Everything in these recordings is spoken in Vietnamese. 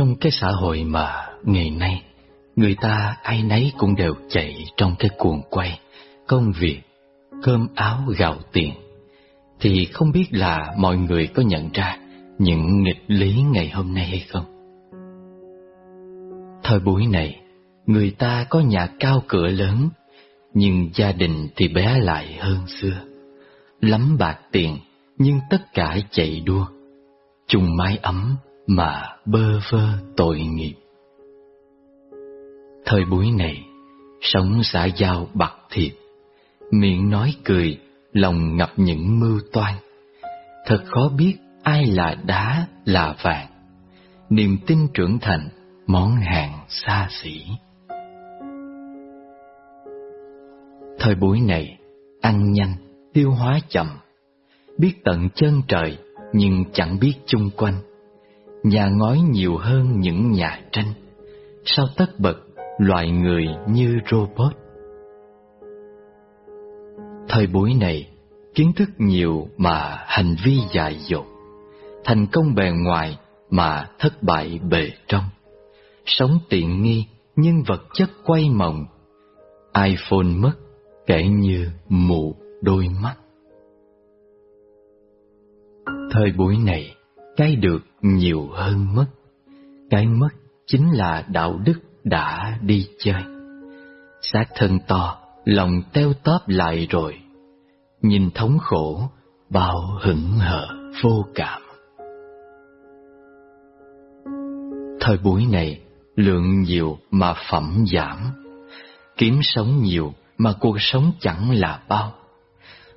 Trong cái xã hội mà ngày nay người ta ai nấy cũng đều chạy trong cái cuồng quay, công việc, cơm áo gạo tiền, thì không biết là mọi người có nhận ra những nghịch lý ngày hôm nay hay không? Thời buổi này, người ta có nhà cao cửa lớn, nhưng gia đình thì bé lại hơn xưa. Lắm bạc tiền, nhưng tất cả chạy đua, chung mái ấm mà bơ vơ tội nghiệp. Thời buổi này, sống xã giao bạc thiệt, miệng nói cười, lòng ngập những mưu toan. Thật khó biết ai là đá là vàng, niềm tin trưởng thành món hàng xa xỉ. Thời buổi này, ăn nhanh, tiêu hóa chậm, biết tận chân trời nhưng chẳng biết chung quanh. Nhà ngói nhiều hơn những nhà tranh, sao tất bật loài người như robot. Thời buổi này, kiến thức nhiều mà hành vi dại dột, thành công bề ngoài mà thất bại bề trong, sống tiện nghi nhưng vật chất quay mộng, iPhone mất kể như mù đôi mắt. Thời buổi này, cái được nhiều hơn mất, cái mất chính là đạo đức đã đi chơi. Xác thân to, lòng teo tóp lại rồi, nhìn thống khổ, bao hững hờ vô cảm. Thời buổi này, lượng nhiều mà phẩm giảm, kiếm sống nhiều mà cuộc sống chẳng là bao,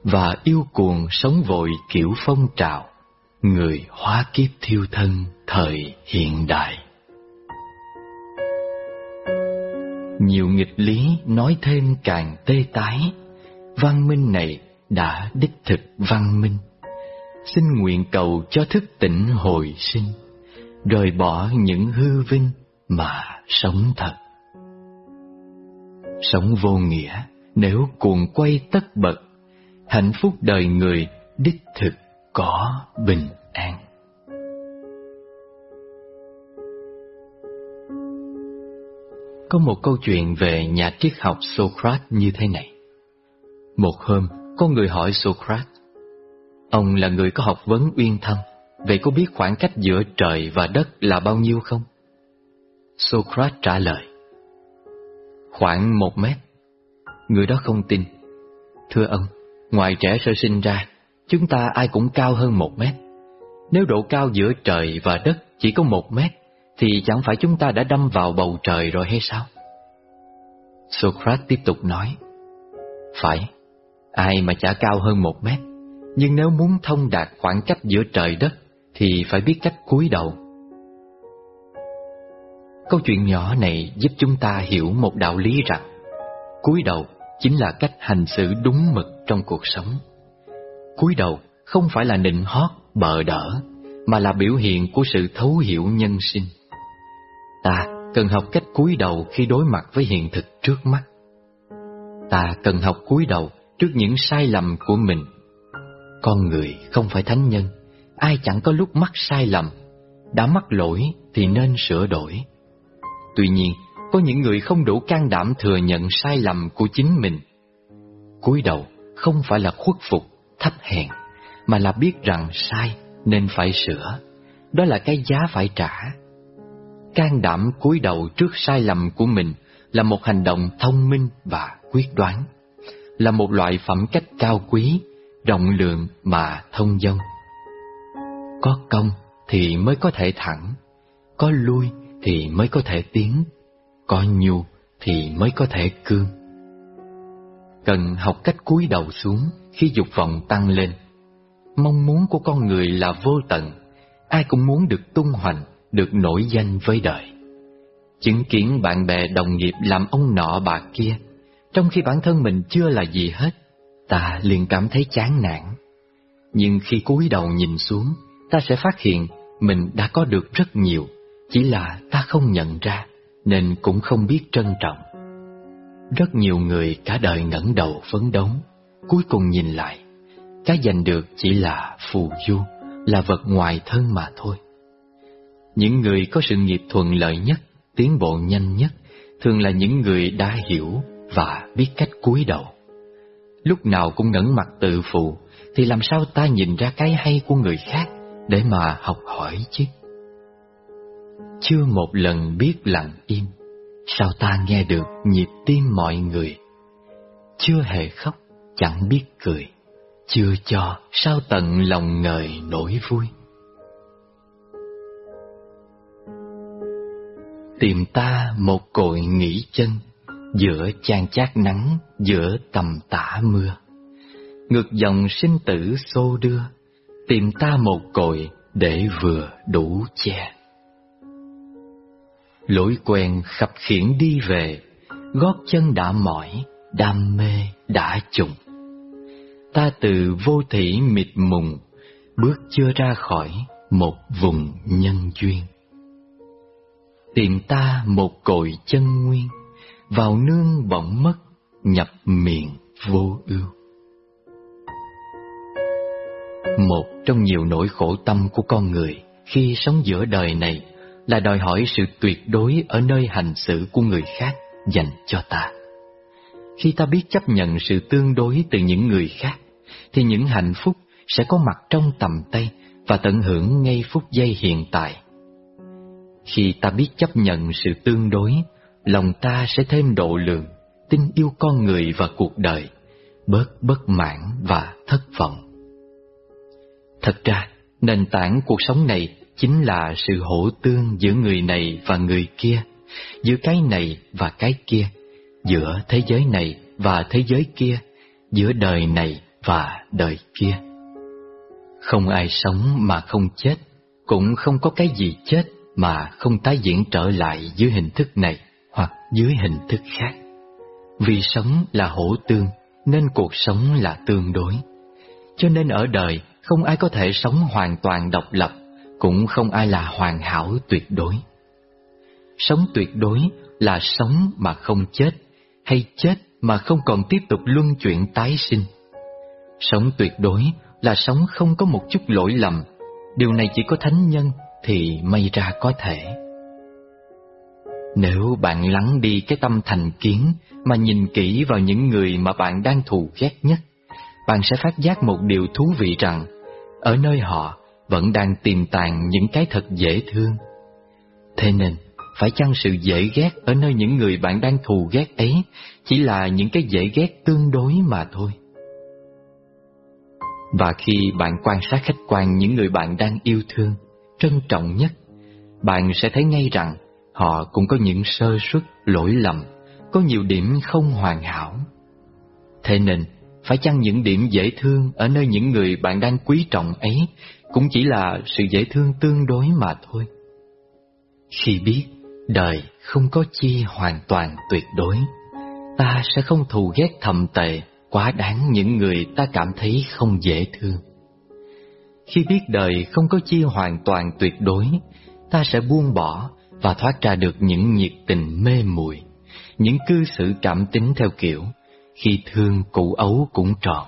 và yêu cuồng sống vội kiểu phong trào, người hóa kiếp thiêu thân thời hiện đại. Nhiều nghịch lý nói thêm càng tê tái, văn minh này đã đích thực văn minh. Xin nguyện cầu cho thức tỉnh hồi sinh, rời bỏ những hư vinh mà sống thật. Sống vô nghĩa nếu cuồng quay tất bật, hạnh phúc đời người đích thực có bình an. Có một câu chuyện về nhà triết học Socrates như thế này. Một hôm, có người hỏi Socrates, ông là người có học vấn uyên thâm, vậy có biết khoảng cách giữa trời và đất là bao nhiêu không? Socrates trả lời, khoảng một mét. Người đó không tin. Thưa ông, ngoài trẻ sơ sinh ra, chúng ta ai cũng cao hơn một mét. Nếu độ cao giữa trời và đất chỉ có một mét, thì chẳng phải chúng ta đã đâm vào bầu trời rồi hay sao? Socrates tiếp tục nói, Phải, ai mà chả cao hơn một mét, nhưng nếu muốn thông đạt khoảng cách giữa trời đất, thì phải biết cách cúi đầu. Câu chuyện nhỏ này giúp chúng ta hiểu một đạo lý rằng, cúi đầu chính là cách hành xử đúng mực trong cuộc sống cúi đầu không phải là nịnh hót, bợ đỡ, mà là biểu hiện của sự thấu hiểu nhân sinh. Ta cần học cách cúi đầu khi đối mặt với hiện thực trước mắt. Ta cần học cúi đầu trước những sai lầm của mình. Con người không phải thánh nhân, ai chẳng có lúc mắc sai lầm, đã mắc lỗi thì nên sửa đổi. Tuy nhiên, có những người không đủ can đảm thừa nhận sai lầm của chính mình. cúi đầu không phải là khuất phục, thấp hèn, mà là biết rằng sai nên phải sửa. Đó là cái giá phải trả. Can đảm cúi đầu trước sai lầm của mình là một hành động thông minh và quyết đoán, là một loại phẩm cách cao quý, rộng lượng mà thông dong. Có công thì mới có thể thẳng, có lui thì mới có thể tiến, có nhu thì mới có thể cương. Cần học cách cúi đầu xuống khi dục vọng tăng lên. Mong muốn của con người là vô tận, ai cũng muốn được tung hoành, được nổi danh với đời. Chứng kiến bạn bè đồng nghiệp làm ông nọ bà kia, trong khi bản thân mình chưa là gì hết, ta liền cảm thấy chán nản. Nhưng khi cúi đầu nhìn xuống, ta sẽ phát hiện mình đã có được rất nhiều, chỉ là ta không nhận ra nên cũng không biết trân trọng. Rất nhiều người cả đời ngẩng đầu phấn đấu, cuối cùng nhìn lại, cái giành được chỉ là phù du, là vật ngoài thân mà thôi. Những người có sự nghiệp thuận lợi nhất, tiến bộ nhanh nhất, thường là những người đã hiểu và biết cách cúi đầu. Lúc nào cũng ngẩng mặt tự phụ, thì làm sao ta nhìn ra cái hay của người khác để mà học hỏi chứ? Chưa một lần biết lặng im, sao ta nghe được nhịp tim mọi người? Chưa hề khóc, chẳng biết cười, chưa cho sao tận lòng ngời nỗi vui. Tìm ta một cội nghỉ chân, giữa chan chát nắng, giữa tầm tả mưa. Ngược dòng sinh tử xô đưa, tìm ta một cội để vừa đủ che. Lối quen khập khiển đi về, gót chân đã mỏi, đam mê đã trùng. Ta từ vô thị mịt mùng, bước chưa ra khỏi một vùng nhân duyên. Tìm ta một cội chân nguyên, vào nương bỗng mất, nhập miệng vô ưu. Một trong nhiều nỗi khổ tâm của con người khi sống giữa đời này là đòi hỏi sự tuyệt đối ở nơi hành xử của người khác dành cho ta. Khi ta biết chấp nhận sự tương đối từ những người khác, thì những hạnh phúc sẽ có mặt trong tầm tay và tận hưởng ngay phút giây hiện tại. Khi ta biết chấp nhận sự tương đối, lòng ta sẽ thêm độ lượng, tin yêu con người và cuộc đời, bớt bất mãn và thất vọng. Thật ra, nền tảng cuộc sống này chính là sự hỗ tương giữa người này và người kia, giữa cái này và cái kia, giữa thế giới này và thế giới kia, giữa đời này và đời kia. Không ai sống mà không chết, cũng không có cái gì chết mà không tái diễn trở lại dưới hình thức này hoặc dưới hình thức khác. Vì sống là hỗ tương, nên cuộc sống là tương đối. Cho nên ở đời, không ai có thể sống hoàn toàn độc lập, cũng không ai là hoàn hảo tuyệt đối. Sống tuyệt đối là sống mà không chết, hay chết mà không còn tiếp tục luân chuyển tái sinh. Sống tuyệt đối là sống không có một chút lỗi lầm, điều này chỉ có thánh nhân thì may ra có thể. Nếu bạn lắng đi cái tâm thành kiến mà nhìn kỹ vào những người mà bạn đang thù ghét nhất, bạn sẽ phát giác một điều thú vị rằng ở nơi họ vẫn đang tiềm tàng những cái thật dễ thương. Thế nên, phải chăng sự dễ ghét ở nơi những người bạn đang thù ghét ấy chỉ là những cái dễ ghét tương đối mà thôi? Và khi bạn quan sát khách quan những người bạn đang yêu thương, trân trọng nhất, bạn sẽ thấy ngay rằng họ cũng có những sơ suất, lỗi lầm, có nhiều điểm không hoàn hảo. Thế nên, phải chăng những điểm dễ thương ở nơi những người bạn đang quý trọng ấy cũng chỉ là sự dễ thương tương đối mà thôi? Khi biết đời không có chi hoàn toàn tuyệt đối, ta sẽ không thù ghét thầm tệ quá đáng những người ta cảm thấy không dễ thương. Khi biết đời không có chi hoàn toàn tuyệt đối, ta sẽ buông bỏ và thoát ra được những nhiệt tình mê muội, những cư xử cảm tính theo kiểu khi thương cụ ấu cũng tròn.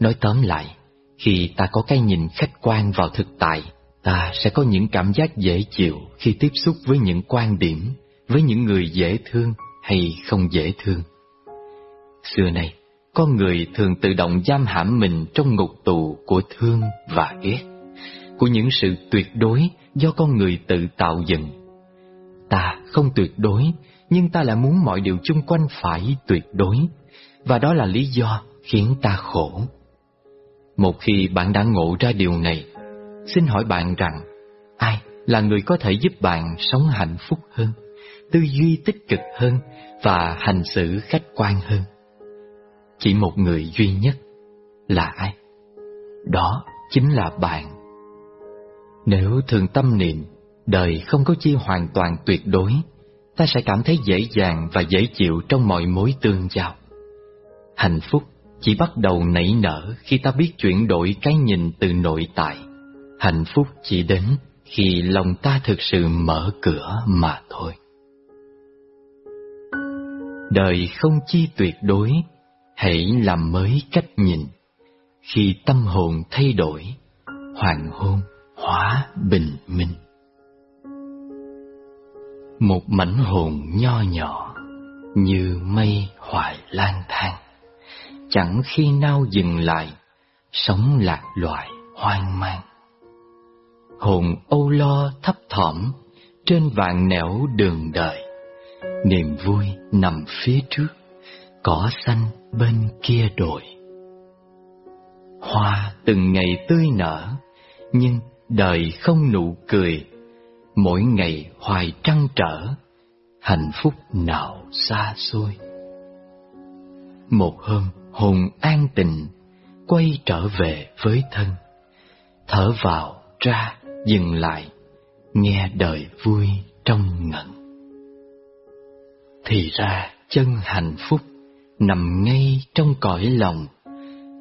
Nói tóm lại, khi ta có cái nhìn khách quan vào thực tại, ta sẽ có những cảm giác dễ chịu khi tiếp xúc với những quan điểm, với những người dễ thương hay không dễ thương. Xưa này, con người thường tự động giam hãm mình trong ngục tù của thương và ghét, của những sự tuyệt đối do con người tự tạo dựng. Ta không tuyệt đối, nhưng ta lại muốn mọi điều chung quanh phải tuyệt đối, và đó là lý do khiến ta khổ. Một khi bạn đã ngộ ra điều này, xin hỏi bạn rằng, ai là người có thể giúp bạn sống hạnh phúc hơn, tư duy tích cực hơn và hành xử khách quan hơn? Chỉ một người duy nhất là ai? Đó chính là bạn. Nếu thường tâm niệm, đời không có chi hoàn toàn tuyệt đối, ta sẽ cảm thấy dễ dàng và dễ chịu trong mọi mối tương giao. Hạnh phúc chỉ bắt đầu nảy nở khi ta biết chuyển đổi cái nhìn từ nội tại. Hạnh phúc chỉ đến khi lòng ta thực sự mở cửa mà thôi. Đời không chi tuyệt đối, hãy làm mới cách nhìn. Khi tâm hồn thay đổi, hoàng hôn hóa bình minh. một mảnh hồn nho nhỏ như mây hoài lang thang chẳng khi nào dừng lại sống lạc loài hoang mang hồn âu lo thấp thỏm trên vạn nẻo đường đời niềm vui nằm phía trước cỏ xanh bên kia đồi. Hoa từng ngày tươi nở, nhưng đời không nụ cười. Mỗi ngày hoài trăn trở, hạnh phúc nào xa xôi. Một hôm hồn an tịnh, quay trở về với thân. Thở vào ra dừng lại, nghe đời vui trong ngẩn. Thì ra chân hạnh phúc nằm ngay trong cõi lòng,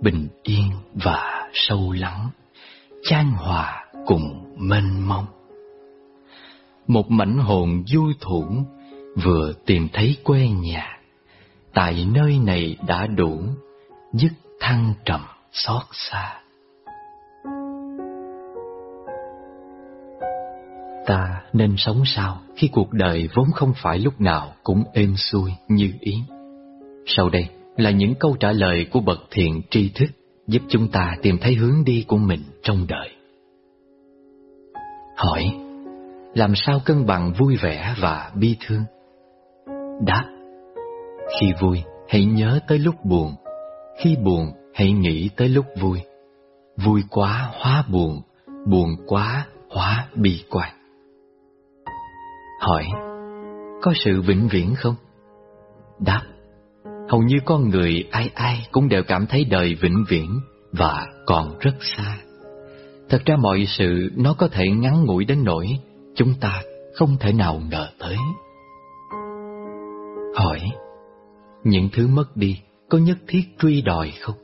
bình yên và sâu lắng, chan hòa cùng mênh mông. Một mảnh hồn vui thủng vừa tìm thấy quê nhà, tại nơi này đã đủ dứt thăng trầm xót xa. Ta nên sống sao khi cuộc đời vốn không phải lúc nào cũng êm xuôi như ý? Sau đây là những câu trả lời của bậc thiện tri thức, giúp chúng ta tìm thấy hướng đi của mình trong đời. Hỏi, làm sao cân bằng vui vẻ và bi thương? Đáp, khi vui, hãy nhớ tới lúc buồn. Khi buồn, hãy nghĩ tới lúc vui. Vui quá, hóa buồn. Buồn quá, hóa bi quan. Hỏi, có sự vĩnh viễn không? Đáp hầu như con người ai ai cũng đều cảm thấy đời vĩnh viễn và còn rất xa. Thật ra mọi sự nó có thể ngắn ngủi đến nỗi chúng ta không thể nào ngờ tới. Hỏi, những thứ mất đi có nhất thiết truy đòi không?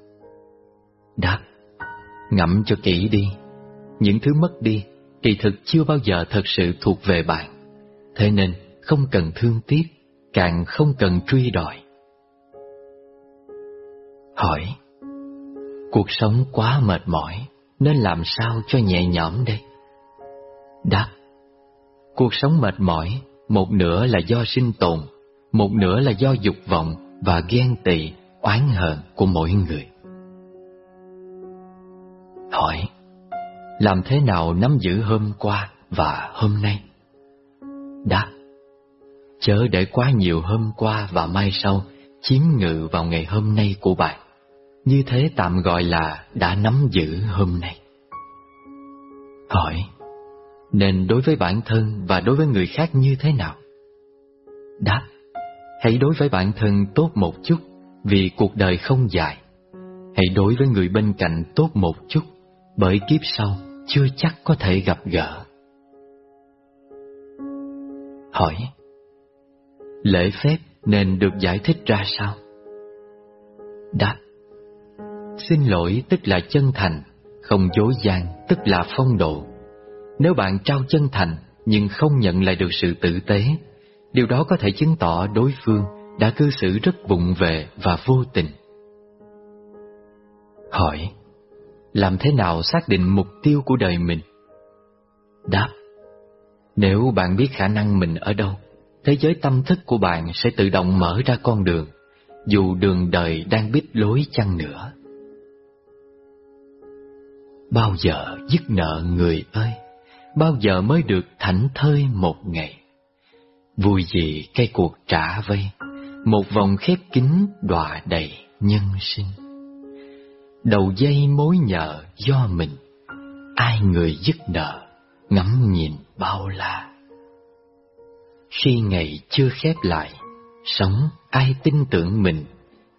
Đáp, ngẫm cho kỹ đi. Những thứ mất đi kỳ thực chưa bao giờ thật sự thuộc về bạn. Thế nên không cần thương tiếc, càng không cần truy đòi hỏi, cuộc sống quá mệt mỏi, nên làm sao cho nhẹ nhõm đây? Đáp, cuộc sống mệt mỏi, một nửa là do sinh tồn, một nửa là do dục vọng và ghen tị, oán hờn của mỗi người. Hỏi, làm thế nào nắm giữ hôm qua và hôm nay? Đáp, chớ để quá nhiều hôm qua và mai sau chiếm ngự vào ngày hôm nay của bạn như thế tạm gọi là đã nắm giữ hôm nay. Hỏi, nên đối với bản thân và đối với người khác như thế nào? Đáp, hãy đối với bản thân tốt một chút vì cuộc đời không dài. Hãy đối với người bên cạnh tốt một chút bởi kiếp sau chưa chắc có thể gặp gỡ. Hỏi, lễ phép nên được giải thích ra sao? Đáp xin lỗi tức là chân thành không dối gian tức là phong độ. Nếu bạn trao chân thành nhưng không nhận lại được sự tử tế điều đó có thể chứng tỏ đối phương đã cư xử rất vụng về và vô tình. Hỏi làm thế nào xác định mục tiêu của đời mình? Đáp nếu bạn biết khả năng mình ở đâu, thế giới tâm thức của bạn sẽ tự động mở ra con đường, dù đường đời đang biết lối chăng nữa. Bao giờ dứt nợ người ơi, bao giờ mới được thảnh thơi một ngày? Vui gì cây cuộc trả vây, một vòng khép kín đọa đầy nhân sinh. Đầu dây mối nhờ do mình, ai người dứt nợ ngắm nhìn bao la. Khi ngày chưa khép lại, sống ai tin tưởng mình,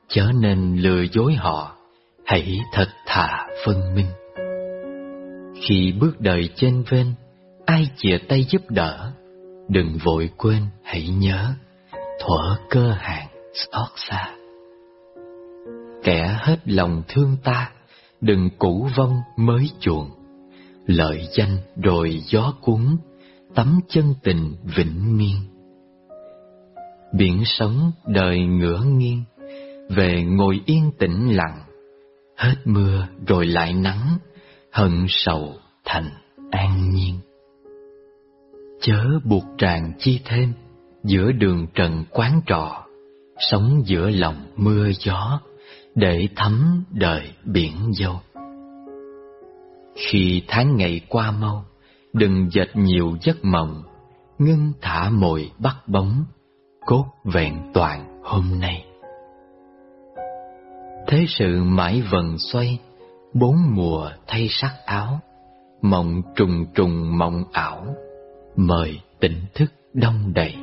chớ nên lừa dối họ, hãy thật thà phân minh. Khi bước đời trên ven, ai chìa tay giúp đỡ, đừng vội quên hãy nhớ, thuở cơ hàng xót xa. Kẻ hết lòng thương ta, đừng cũ vong mới chuộng lợi danh rồi gió cuốn, tấm chân tình vĩnh miên. Biển sống đời ngửa nghiêng, về ngồi yên tĩnh lặng, hết mưa rồi lại nắng, hận sầu thành an nhiên. Chớ buộc tràng chi thêm, giữa đường trần quán trọ, sống giữa lòng mưa gió, để thấm đời biển dâu. Khi tháng ngày qua mau, đừng dệt nhiều giấc mộng, ngưng thả mồi bắt bóng, cốt vẹn toàn hôm nay. Thế sự mãi vần xoay, bốn mùa thay sắc áo, mộng trùng trùng mộng ảo, mời tỉnh thức đông đầy.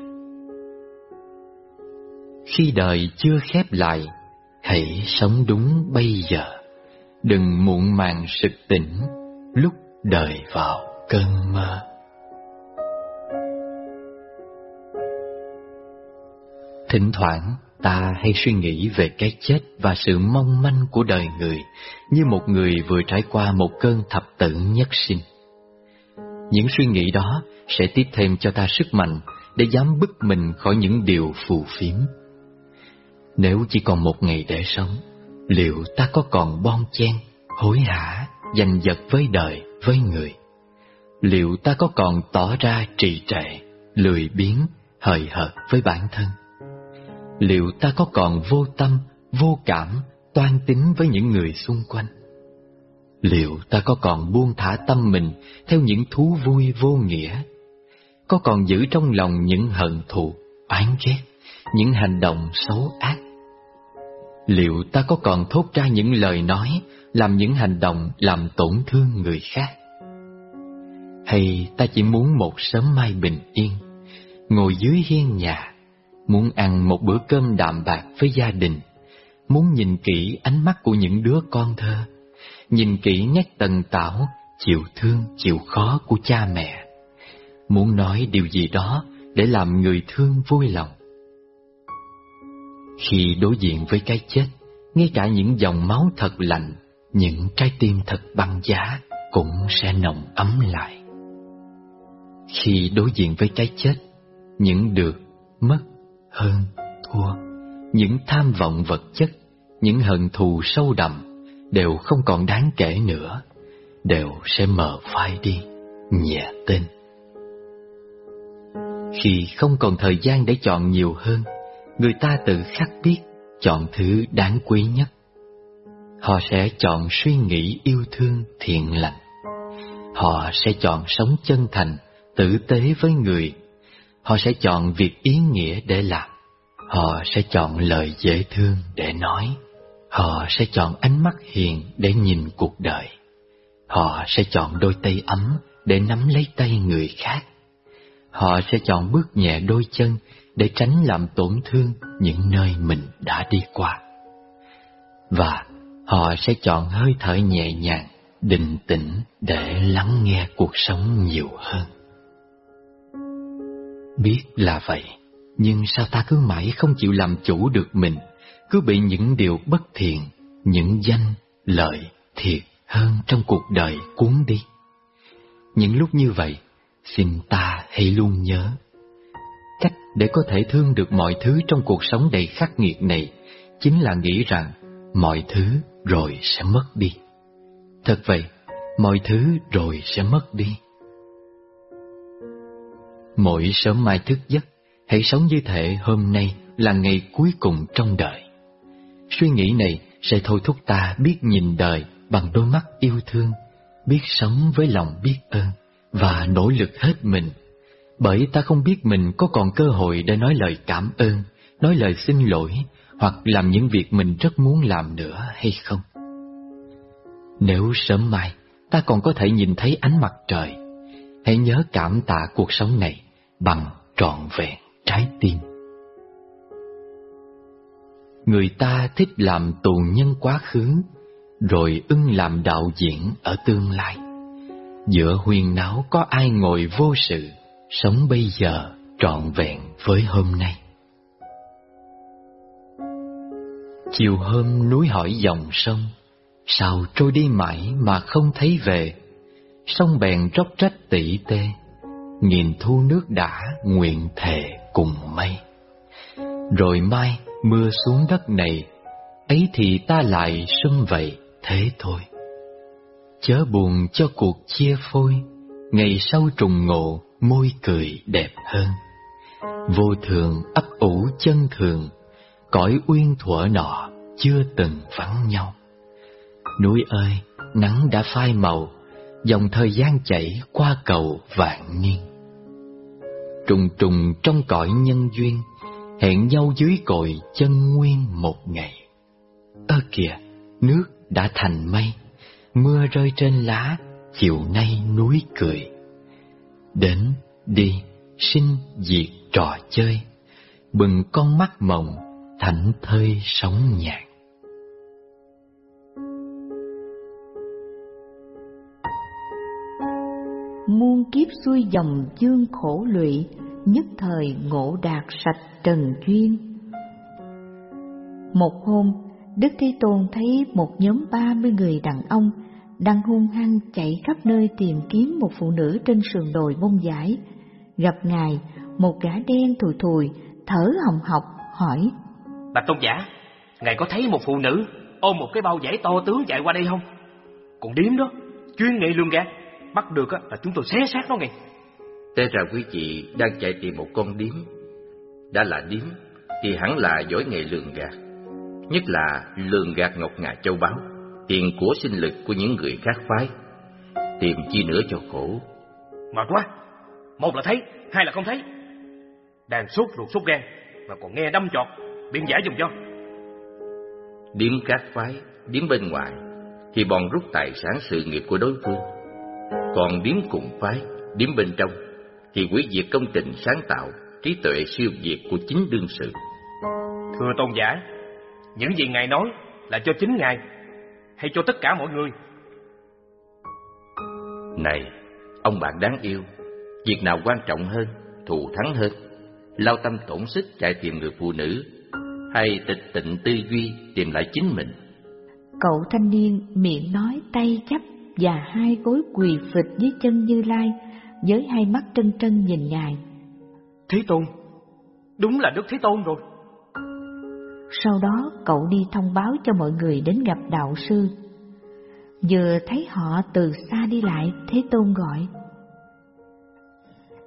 Khi đời chưa khép lại, hãy sống đúng bây giờ, đừng muộn màng sực tỉnh lúc đời vào cơn mơ. Thỉnh thoảng ta hay suy nghĩ về cái chết và sự mong manh của đời người như một người vừa trải qua một cơn thập tử nhất sinh. Những suy nghĩ đó sẽ tiếp thêm cho ta sức mạnh để dám bứt mình khỏi những điều phù phiếm. Nếu chỉ còn một ngày để sống, liệu ta có còn bon chen, hối hả, giành giật với đời, với người? Liệu ta có còn tỏ ra trì trệ, lười biếng, hời hợt với bản thân? Liệu ta có còn vô tâm, vô cảm, toan tính với những người xung quanh? Liệu ta có còn buông thả tâm mình theo những thú vui vô nghĩa? Có còn giữ trong lòng những hận thù, oán ghét, những hành động xấu ác? Liệu ta có còn thốt ra những lời nói, làm những hành động làm tổn thương người khác? Hay ta chỉ muốn một sớm mai bình yên, ngồi dưới hiên nhà, muốn ăn một bữa cơm đạm bạc với gia đình, muốn nhìn kỹ ánh mắt của những đứa con thơ, nhìn kỹ nét tần tảo, chịu thương, chịu khó của cha mẹ, muốn nói điều gì đó để làm người thương vui lòng. Khi đối diện với cái chết, ngay cả những dòng máu thật lạnh, những trái tim thật băng giá cũng sẽ nồng ấm lại. Khi đối diện với cái chết, những được, mất, hơn, thua, những tham vọng vật chất, những hận thù sâu đậm đều không còn đáng kể nữa, đều sẽ mờ phai đi, nhẹ tên. Khi không còn thời gian để chọn nhiều hơn, người ta tự khắc biết chọn thứ đáng quý nhất. Họ sẽ chọn suy nghĩ yêu thương thiện lành. Họ sẽ chọn sống chân thành, tử tế với người. Họ sẽ chọn việc ý nghĩa để làm. Họ sẽ chọn lời dễ thương để nói. Họ sẽ chọn ánh mắt hiền để nhìn cuộc đời. Họ sẽ chọn đôi tay ấm để nắm lấy tay người khác. Họ sẽ chọn bước nhẹ đôi chân để tránh làm tổn thương những nơi mình đã đi qua. Và họ sẽ chọn hơi thở nhẹ nhàng, định tĩnh để lắng nghe cuộc sống nhiều hơn. Biết là vậy, nhưng sao ta cứ mãi không chịu làm chủ được mình, cứ bị những điều bất thiện, những danh, lợi, thiệt hơn trong cuộc đời cuốn đi. Những lúc như vậy, xin ta hãy luôn nhớ Cách để có thể thương được mọi thứ trong cuộc sống đầy khắc nghiệt này chính là nghĩ rằng mọi thứ rồi sẽ mất đi. Thật vậy, mọi thứ rồi sẽ mất đi. Mỗi sớm mai thức giấc, hãy sống như thể hôm nay là ngày cuối cùng trong đời. Suy nghĩ này sẽ thôi thúc ta biết nhìn đời bằng đôi mắt yêu thương, biết sống với lòng biết ơn và nỗ lực hết mình bởi ta không biết mình có còn cơ hội để nói lời cảm ơn, nói lời xin lỗi hoặc làm những việc mình rất muốn làm nữa hay không. Nếu sớm mai ta còn có thể nhìn thấy ánh mặt trời, hãy nhớ cảm tạ cuộc sống này bằng trọn vẹn trái tim. Người ta thích làm tù nhân quá khứ, rồi ưng làm đạo diễn ở tương lai. Giữa huyền náo có ai ngồi vô sự, sống bây giờ trọn vẹn với hôm nay. Chiều hôm núi hỏi dòng sông, sao trôi đi mãi mà không thấy về, sông bèn róc rách tỉ tê, nhìn thu nước đã nguyện thề cùng mây. Rồi mai mưa xuống đất này, ấy thì ta lại xuân vậy thế thôi. Chớ buồn cho cuộc chia phôi, ngày sau trùng ngộ môi cười đẹp hơn Vô thường ấp ủ chân thường, cõi uyên thuở nọ chưa từng vắng nhau. Núi ơi, nắng đã phai màu, dòng thời gian chảy qua cầu vạn niên. Trùng trùng trong cõi nhân duyên, hẹn nhau dưới cội chân nguyên một ngày. Ơ kìa, nước đã thành mây, mưa rơi trên lá, chiều nay núi cười. Đến, đi, sinh, diệt, trò chơi, bừng con mắt mộng, thảnh thơi sống nhạc. Muôn kiếp xuôi dòng dương khổ lụy, nhất thời ngộ đạt sạch trần duyên. Một hôm, Đức Thế Tôn thấy một nhóm ba mươi người đàn ông đang hung hăng chạy khắp nơi tìm kiếm một phụ nữ trên sườn đồi bông giải. Gặp Ngài, một gã đen thùi thùi, thở hồng hộc, hỏi. Bạch Tôn giả, Ngài có thấy một phụ nữ ôm một cái bao giải to tướng chạy qua đây không? Còn điếm đó, chuyên nghệ luôn gạt, bắt được là chúng tôi xé xác nó ngay. Té ra quý vị đang chạy tìm một con điếm. Đã là điếm thì hẳn là giỏi nghề lường gạt. Nhất là lường gạt ngọc ngà châu báu, tiền của sinh lực của những người khác phái. Tìm chi nữa cho khổ. Mệt quá, một là thấy, hai là không thấy. Đang sốt ruột sốt gan, mà còn nghe đâm chọt, biện giải dùm cho. Điếm các phái, điếm bên ngoài, thì bọn rút tài sản sự nghiệp của đối phương. Còn điếm cùng phái, điếm bên trong, thì quỷ diệt công trình sáng tạo, trí tuệ siêu việt của chính đương sự. Thưa tôn giả, những gì Ngài nói là cho chính Ngài, hay cho tất cả mọi người? Này, ông bạn đáng yêu, việc nào quan trọng hơn, thù thắng hơn, lao tâm tổn sức chạy tìm người phụ nữ, hay tịch tịnh tư duy tìm lại chính mình? Cậu thanh niên miệng nói tay chấp và hai gối quỳ phịch dưới chân Như Lai, với hai mắt trân trân nhìn Ngài. Thế Tôn, đúng là Đức Thế Tôn rồi. Sau đó cậu đi thông báo cho mọi người đến gặp đạo sư. Vừa thấy họ từ xa đi lại, Thế Tôn gọi.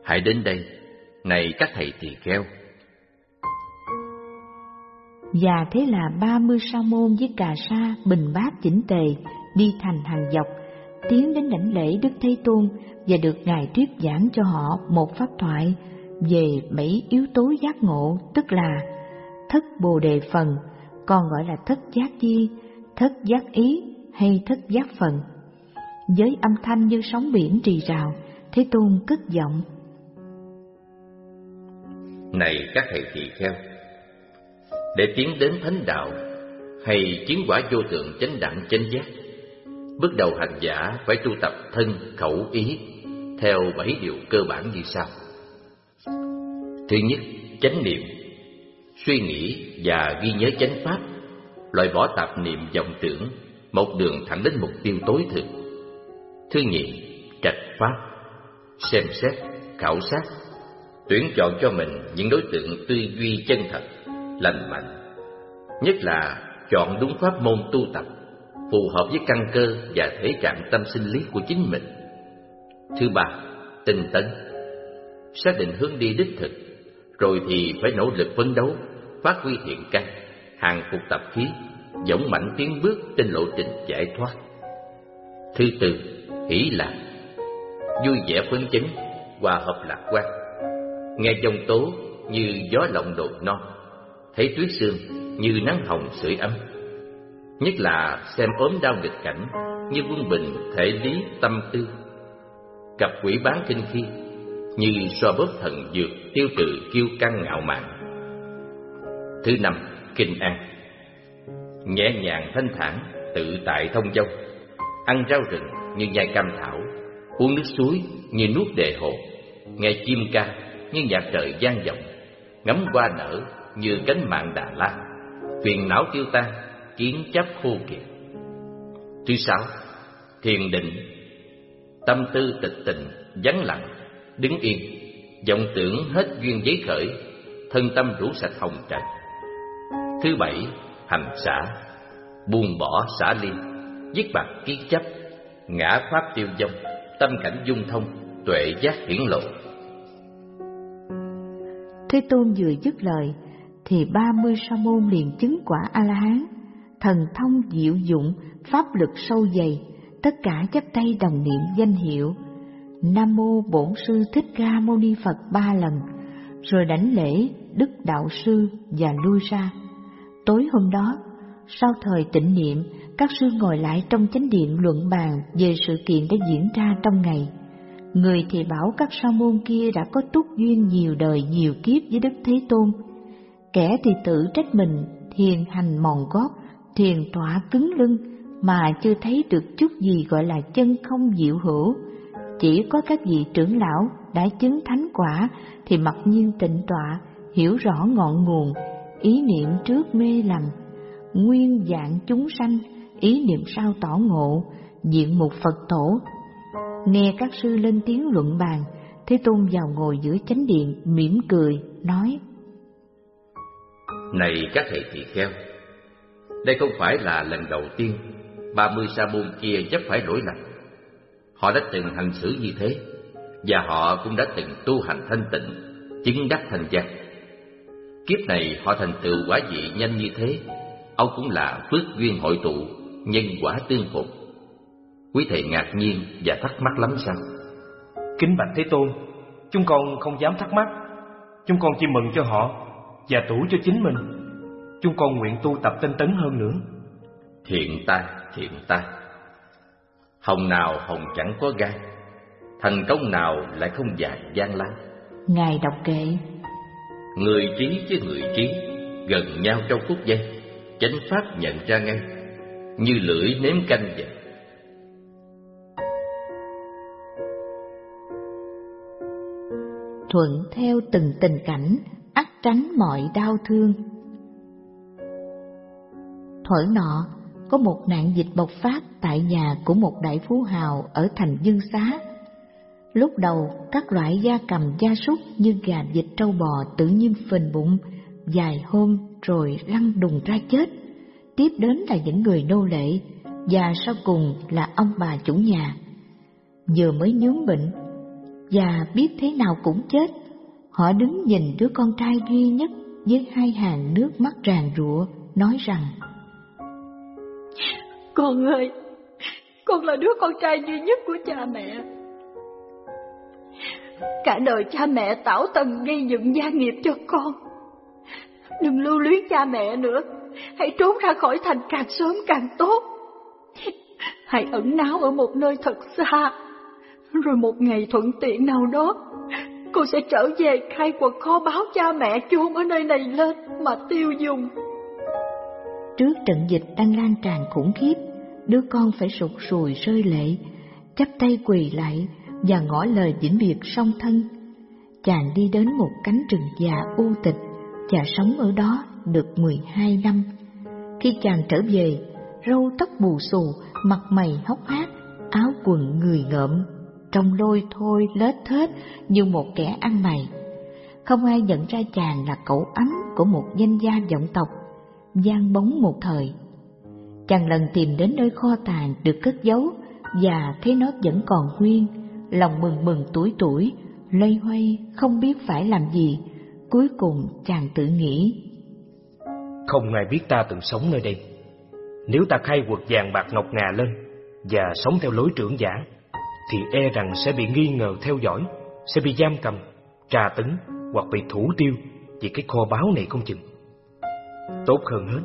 Hãy đến đây, này các thầy tỳ kheo. Và thế là ba mươi sa môn với cà sa, bình bát chỉnh tề, đi thành hàng dọc, tiến đến đảnh lễ Đức Thế Tôn và được Ngài thuyết giảng cho họ một pháp thoại về bảy yếu tố giác ngộ, tức là thất bồ đề phần, còn gọi là thất giác chi, thất giác ý hay thất giác phần. Với âm thanh như sóng biển trì rào, Thế Tôn cất giọng. Này các thầy tỳ kheo, để tiến đến thánh đạo hay chiến quả vô thượng chánh đẳng chánh giác, bước đầu hành giả phải tu tập thân, khẩu, ý theo bảy điều cơ bản như sau. Thứ nhất, chánh niệm, suy nghĩ và ghi nhớ chánh pháp, loại bỏ tạp niệm vọng tưởng, một đường thẳng đến mục tiêu tối thượng. Thứ nhì, trạch pháp, xem xét, khảo sát, tuyển chọn cho mình những đối tượng tư duy chân thật, lành mạnh. Nhất là chọn đúng pháp môn tu tập, phù hợp với căn cơ và thể trạng tâm sinh lý của chính mình. Thứ ba, tinh tấn, xác định hướng đi đích thực, rồi thì phải nỗ lực phấn đấu, phát huy thiện căn, hàng phục tập khí, dũng mãnh tiến bước trên lộ trình giải thoát. Thứ tư, hỷ lạc, vui vẻ phấn chấn, hòa hợp lạc quan. Nghe dòng tố như gió lộng đột non, thấy tuyết sương như nắng hồng sưởi ấm. Nhất là xem ốm đau nghịch cảnh như quân bình thể lý tâm tư. Cặp quỷ bán kinh khi như xoa bóp thần dược tiêu trừ kiêu căng ngạo mạn. Thứ năm, kinh an. Nhẹ nhàng thanh thản, tự tại thông dong, ăn rau rừng như nhai cam thảo, uống nước suối như nuốt đề hồ, nghe chim ca như nhạc trời gian vọng, ngắm hoa nở như cánh mạng Đà La, phiền não tiêu tan, kiến chấp khô kiệt. Thứ sáu, thiền định, tâm tư tịch tịnh, vắng lặng, đứng yên, vọng tưởng hết duyên giấy khởi, thân tâm rũ sạch hồng trần. Thứ bảy, hành xả, buông bỏ xả ly, dứt bạc kiến chấp, ngã pháp tiêu vong, tâm cảnh dung thông, tuệ giác hiển lộ. Thế Tôn vừa dứt lời, thì ba mươi sa môn liền chứng quả A-la-hán, thần thông diệu dụng, pháp lực sâu dày, tất cả chắp tay đồng niệm danh hiệu Nam mô Bổn sư Thích Ca Mâu Ni Phật ba lần, rồi đảnh lễ Đức đạo sư và lui ra. Tối hôm đó, sau thời tịnh niệm, các sư ngồi lại trong chánh điện luận bàn về sự kiện đã diễn ra trong ngày. Người thì bảo các sa môn kia đã có túc duyên nhiều đời nhiều kiếp với Đức Thế Tôn. Kẻ thì tự trách mình thiền hành mòn gót, thiền tọa cứng lưng mà chưa thấy được chút gì gọi là chân không diệu hữu. Chỉ có các vị trưởng lão đã chứng thánh quả thì mặc nhiên tịnh tọa, hiểu rõ ngọn nguồn, ý niệm trước mê lầm, nguyên dạng chúng sanh, ý niệm sau tỏ ngộ, diện một Phật tổ. Nghe các sư lên tiếng luận bàn, Thế Tôn vào ngồi giữa chánh điện, mỉm cười, nói Này các thầy tỳ kheo, đây không phải là lần đầu tiên ba mươi sa môn kia chấp phải lỗi lầm. Họ đã từng hành xử như thế, và họ cũng đã từng tu hành thanh tịnh, chứng đắc thành giác. Kiếp này họ thành tựu quả vị nhanh như thế, ông cũng là phước duyên hội tụ, nhân quả tương phục. Quý thầy ngạc nhiên và thắc mắc lắm sao? Kính bạch Thế Tôn, chúng con không dám thắc mắc, chúng con chỉ mừng cho họ và tủ cho chính mình. Chúng con nguyện tu tập tinh tấn hơn nữa. Thiện ta, thiện ta. Hồng nào hồng chẳng có gan, thành công nào lại không dài gian lao. Ngài đọc kệ Người trí với người trí, gần nhau trong phút giây, chánh pháp nhận ra ngay, như lưỡi nếm canh vậy. thuận theo từng tình cảnh, ắt tránh mọi đau thương. Thuở nọ, có một nạn dịch bộc phát tại nhà của một đại phú hào ở thành Dương Xá. Lúc đầu, các loại gia cầm gia súc như gà vịt trâu bò tự nhiên phình bụng, dài hôm rồi lăn đùng ra chết. Tiếp đến là những người nô lệ, và sau cùng là ông bà chủ nhà. Vừa mới nhướng bệnh, và biết thế nào cũng chết, họ đứng nhìn đứa con trai duy nhất với hai hàng nước mắt ràn rụa, nói rằng con ơi, con là đứa con trai duy nhất của cha mẹ. Cả đời cha mẹ tảo tần gây dựng gia nghiệp cho con. Đừng lưu luyến cha mẹ nữa, hãy trốn ra khỏi thành càng sớm càng tốt. Hãy ẩn náu ở một nơi thật xa, rồi một ngày thuận tiện nào đó, cô sẽ trở về khai quật kho báo cha mẹ chôn ở nơi này lên mà tiêu dùng. Trước trận dịch đang lan tràn khủng khiếp, đứa con phải sụt sùi rơi lệ, chắp tay quỳ lại và ngỏ lời vĩnh biệt song thân. Chàng đi đến một cánh rừng già u tịch và sống ở đó được 12 năm. Khi chàng trở về, râu tóc bù xù, mặt mày hốc hác, áo quần người ngợm, trông lôi thôi lết thết như một kẻ ăn mày. Không ai nhận ra chàng là cậu ấm của một danh gia vọng tộc, gian bóng một thời. Chàng lần tìm đến nơi kho tàng được cất giấu và thấy nó vẫn còn nguyên, lòng mừng mừng tuổi tuổi, loay hoay không biết phải làm gì. Cuối cùng chàng tự nghĩ. Không ai biết ta từng sống nơi đây. Nếu ta khai quật vàng bạc ngọc ngà lên và sống theo lối trưởng giả, thì e rằng sẽ bị nghi ngờ theo dõi, sẽ bị giam cầm, tra tấn hoặc bị thủ tiêu vì cái kho báu này không chừng. Tốt hơn hết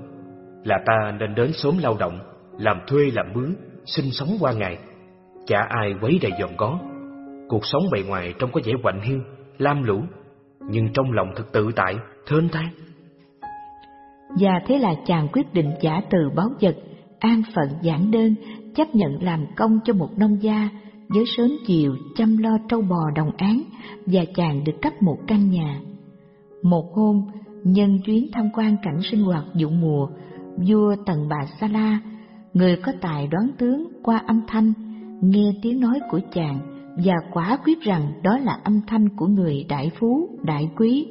là ta nên đến sớm lao động, làm thuê làm mướn, sinh sống qua ngày. Chả ai quấy đầy dọn có. Cuộc sống bề ngoài trông có vẻ quạnh hiu, lam lũ, nhưng trong lòng thật tự tại, thênh thang. Và thế là chàng quyết định giả từ báo vật, an phận giản đơn, chấp nhận làm công cho một nông gia, với sớm chiều chăm lo trâu bò đồng án và chàng được cấp một căn nhà. Một hôm, nhân chuyến tham quan cảnh sinh hoạt vụ mùa, vua Tần Bà Sa La, người có tài đoán tướng qua âm thanh, nghe tiếng nói của chàng và quả quyết rằng đó là âm thanh của người đại phú, đại quý.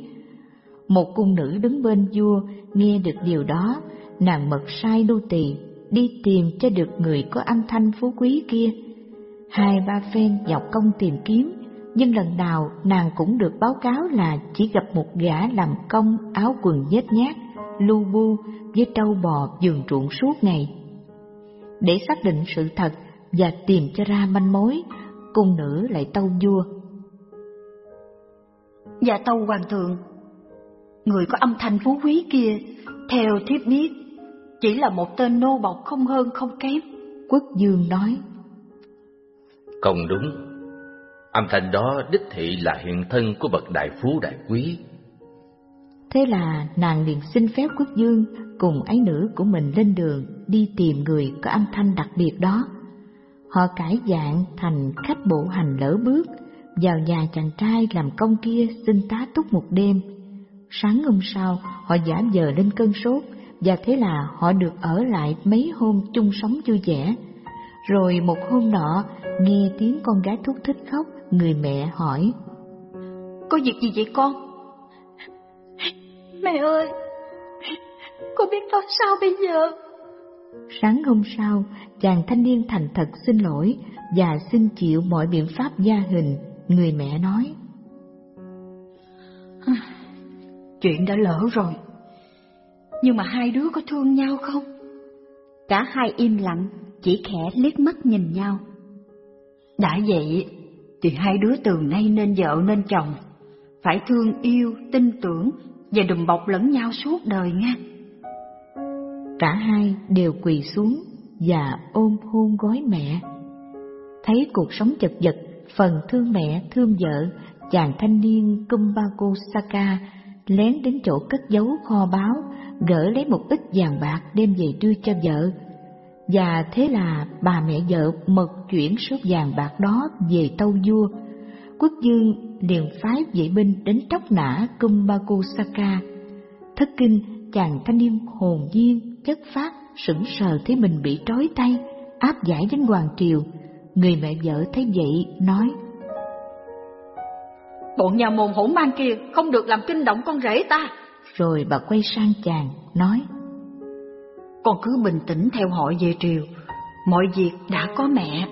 Một cung nữ đứng bên vua nghe được điều đó, nàng mật sai đô tỳ đi tìm cho được người có âm thanh phú quý kia. Hai ba phen dọc công tìm kiếm nhưng lần nào nàng cũng được báo cáo là chỉ gặp một gã làm công áo quần nhét nhát, lu bu với trâu bò vườn ruộng suốt ngày. Để xác định sự thật và tìm cho ra manh mối, cung nữ lại tâu vua. Dạ tâu hoàng thượng, người có âm thanh phú quý kia, theo thiếp biết, chỉ là một tên nô bọc không hơn không kém. Quốc dương nói. Không đúng, âm thanh đó đích thị là hiện thân của bậc đại phú đại quý. Thế là nàng liền xin phép quốc dương cùng ái nữ của mình lên đường đi tìm người có âm thanh đặc biệt đó. Họ cải dạng thành khách bộ hành lỡ bước, vào nhà chàng trai làm công kia xin tá túc một đêm. Sáng hôm sau, họ giả vờ lên cơn sốt, và thế là họ được ở lại mấy hôm chung sống vui vẻ. Rồi một hôm nọ, nghe tiếng con gái thúc thích khóc, người mẹ hỏi. Có việc gì vậy con? Mẹ ơi, con biết nói sao bây giờ? Sáng hôm sau, chàng thanh niên thành thật xin lỗi và xin chịu mọi biện pháp gia hình, người mẹ nói. Chuyện đã lỡ rồi, nhưng mà hai đứa có thương nhau không? Cả hai im lặng, chỉ khẽ liếc mắt nhìn nhau. Đã vậy, thì hai đứa từ nay nên vợ nên chồng, phải thương yêu, tin tưởng và đùm bọc lẫn nhau suốt đời nha. Cả hai đều quỳ xuống và ôm hôn gói mẹ. Thấy cuộc sống chật vật, phần thương mẹ thương vợ, chàng thanh niên Kumbako Saka lén đến chỗ cất giấu kho báu, gỡ lấy một ít vàng bạc đem về đưa cho vợ. Và thế là bà mẹ vợ mật chuyển số vàng bạc đó về tâu vua. Quốc dương liền phái vệ binh đến tróc nã Kumbako Saka. Thất kinh, chàng thanh niên hồn nhiên, chất phát, sững sờ thấy mình bị trói tay, áp giải đến hoàng triều. Người mẹ vợ thấy vậy, nói Bọn nhà mồm hỗn mang kia không được làm kinh động con rể ta. Rồi bà quay sang chàng, nói Con cứ bình tĩnh theo họ về triều, mọi việc đã có mẹ.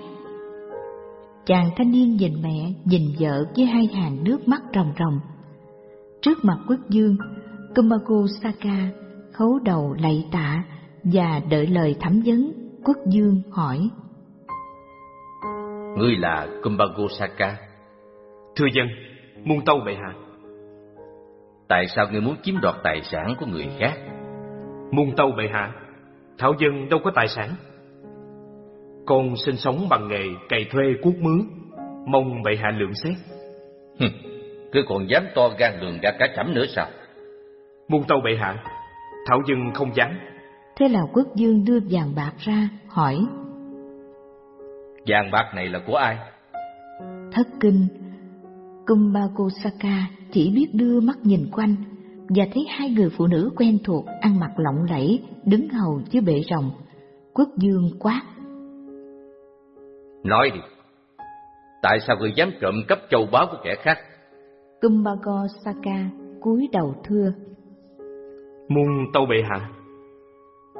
Chàng thanh niên nhìn mẹ, nhìn vợ với hai hàng nước mắt ròng ròng. Trước mặt quốc dương, Kumago Saka khấu đầu lạy tạ và đợi lời thẩm vấn, quốc dương hỏi. Ngươi là Kumbago Saka. Thưa dân, muôn tâu bệ hạ. Tại sao ngươi muốn chiếm đoạt tài sản của người khác? Muôn tâu bệ hạ, Thảo dân đâu có tài sản. Con sinh sống bằng nghề cày thuê cuốc mướn, mong bệ hạ lượng xét. Hừ, cứ còn dám to gan đường ra cả chẩm nữa sao? Muôn tâu bệ hạ, Thảo dân không dám. Thế là quốc dương đưa vàng bạc ra, hỏi. Vàng bạc này là của ai? Thất kinh, Kumbakosaka chỉ biết đưa mắt nhìn quanh và thấy hai người phụ nữ quen thuộc ăn mặc lộng lẫy đứng hầu dưới bệ rồng. Quốc dương quát. Nói đi, tại sao người dám trộm cắp châu báu của kẻ khác? Kumbakosaka cúi đầu thưa. Muôn tâu bệ hạ,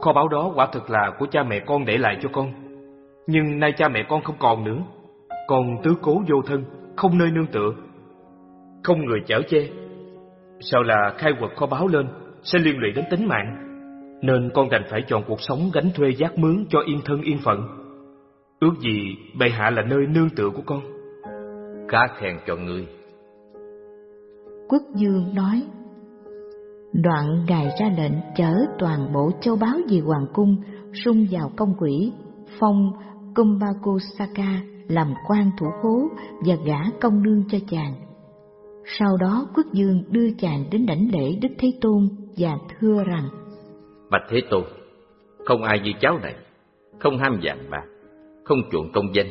kho báu đó quả thực là của cha mẹ con để lại cho con. Nhưng nay cha mẹ con không còn nữa, con tứ cố vô thân, không nơi nương tựa, không người chở che. Sao là khai quật kho báu lên sẽ liên lụy đến tính mạng, nên con đành phải chọn cuộc sống gánh thuê giác mướn cho yên thân yên phận. Ước gì bệ hạ là nơi nương tựa của con. Khá khen cho ngươi. Quốc dương nói. Đoạn ngài ra lệnh chở toàn bộ châu báu về hoàng cung, sung vào công quỹ, phong Kumbakosaka làm quan thủ khố và gả công nương cho chàng. Sau đó quốc dương đưa chàng đến đảnh lễ Đức Thế Tôn và thưa rằng Bạch Thế Tôn, không ai như cháu này, không ham vàng bạc, không chuộng công danh.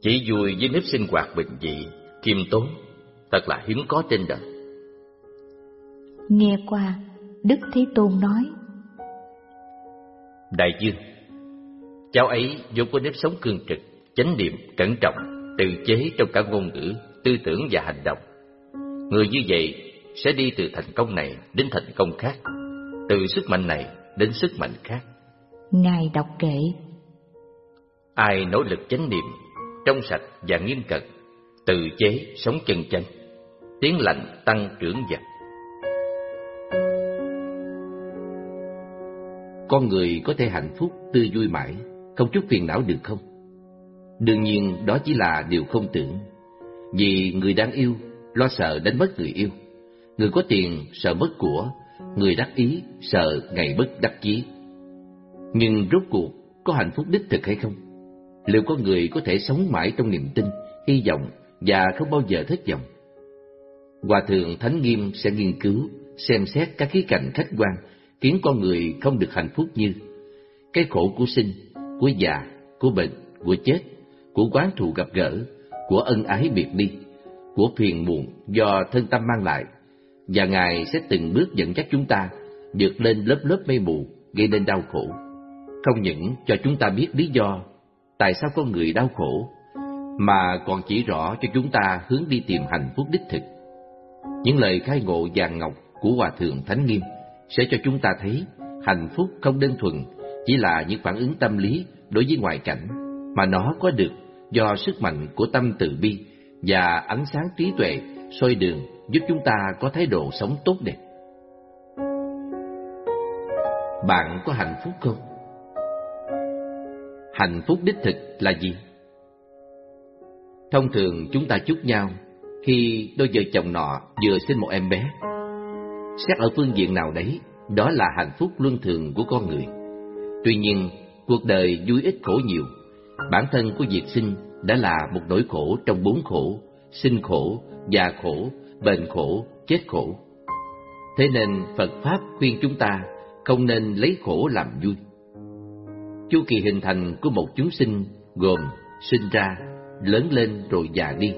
Chỉ vui với nếp sinh hoạt bình dị, kiêm tốn, thật là hiếm có trên đời. Nghe qua, Đức Thế Tôn nói Đại dương, cháu ấy vốn có nếp sống cương trực, chánh niệm, cẩn trọng, tự chế trong cả ngôn ngữ, tư tưởng và hành động. Người như vậy sẽ đi từ thành công này đến thành công khác, từ sức mạnh này đến sức mạnh khác. Ngài đọc kệ Ai nỗ lực chánh niệm, trong sạch và nghiêm cẩn, Tự chế sống chân chánh, tiếng lành tăng trưởng dần. Con người có thể hạnh phúc, tươi vui mãi, không chút phiền não được không? Đương nhiên đó chỉ là điều không tưởng. Vì người đang yêu, lo sợ đánh mất người yêu. Người có tiền sợ mất của, người đắc ý sợ ngày bất đắc chí. Nhưng rốt cuộc có hạnh phúc đích thực hay không? Liệu có người có thể sống mãi trong niềm tin, hy vọng và không bao giờ thất vọng? Hòa thượng Thánh Nghiêm sẽ nghiên cứu, xem xét các khía cạnh khách quan khiến con người không được hạnh phúc như cái khổ của sinh, của già, của bệnh, của chết, của quán thù gặp gỡ, của ân ái biệt ly, của phiền muộn do thân tâm mang lại, và Ngài sẽ từng bước dẫn dắt chúng ta vượt lên lớp lớp mây mù gây nên đau khổ. Không những cho chúng ta biết lý do tại sao con người đau khổ, mà còn chỉ rõ cho chúng ta hướng đi tìm hạnh phúc đích thực. Những lời khai ngộ vàng ngọc của Hòa Thượng Thánh Nghiêm sẽ cho chúng ta thấy hạnh phúc không đơn thuần chỉ là những phản ứng tâm lý đối với ngoại cảnh, mà nó có được do sức mạnh của tâm từ bi và ánh sáng trí tuệ soi đường giúp chúng ta có thái độ sống tốt đẹp. Bạn có hạnh phúc không? Hạnh phúc đích thực là gì? Thông thường chúng ta chúc nhau khi đôi vợ chồng nọ vừa sinh một em bé. Xét ở phương diện nào đấy, đó là hạnh phúc luân thường của con người. Tuy nhiên, cuộc đời vui ít khổ nhiều. Bản thân của việc sinh đã là một nỗi khổ trong bốn khổ, sinh khổ, già khổ, bệnh khổ, chết khổ. Thế nên Phật Pháp khuyên chúng ta không nên lấy khổ làm vui. Chu kỳ hình thành của một chúng sinh gồm sinh ra, lớn lên rồi già đi,